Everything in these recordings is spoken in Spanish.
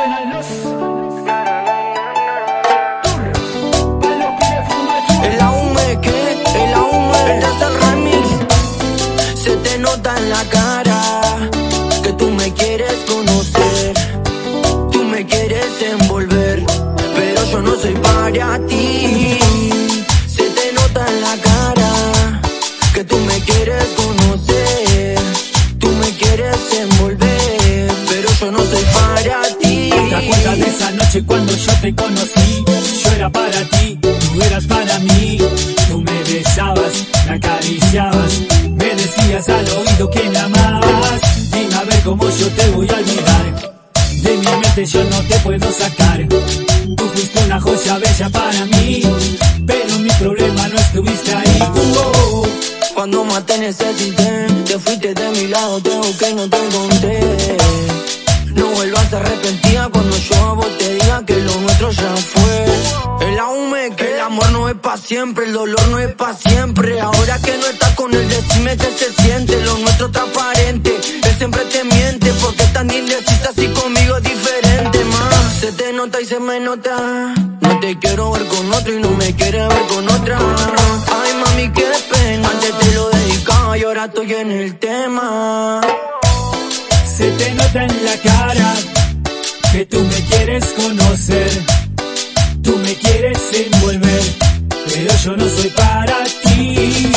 suenan los El que, el ahume, este es el remix. Se te nota en la cara ¿Te acuerdas de esa noche cuando yo te conocí? Yo era para ti, tú eras para mí. Tú me besabas, me acariciabas, me decías al oído que me amabas. Dime a ver cómo yo te voy a olvidar. De mi mente yo no te puedo sacar. Tú fuiste una joya bella para mí, pero mi problema no estuviste ahí. Uh, Cuando más te necesité, te fuiste de mi lado, te y no te encontré. No vuelvas a arrepentir cuando yo a vos te diga que lo nuestro ya fue. El ahume que el amor no es pa' siempre, el dolor no es pa' siempre. Ahora que no estás con él, decime que se siente, lo nuestro transparente. Él siempre te miente porque es tan indecisa así conmigo es diferente, más. Se te nota y se me nota. No te quiero ver con otro y no me quieres ver con otra. Ay, mami, qué pena. Antes te lo dedicaba y ahora estoy en el tema. Se te nota en la cara que tú me quieres conocer, tú me quieres envolver, pero yo no soy para ti.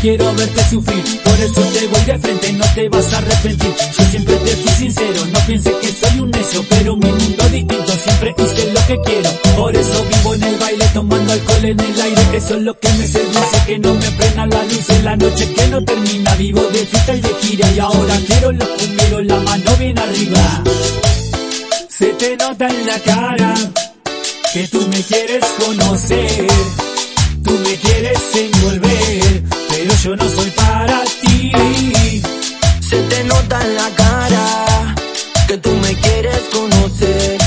Quiero verte sufrir, por eso te voy de frente, no te vas a arrepentir. Yo siempre te fui sincero, no pienses que soy un necio, pero mi mundo distinto, siempre hice lo que quiero. Por eso vivo en el baile tomando alcohol en el aire, eso es lo que me seduce, que no me prenda la luz en la noche que no termina. Vivo de fiesta y de gira y ahora quiero los cumbieros, la mano bien arriba. Se te nota en la cara que tú me quieres conocer. No soy para ti. Se te nota en la cara que tú me quieres conocer,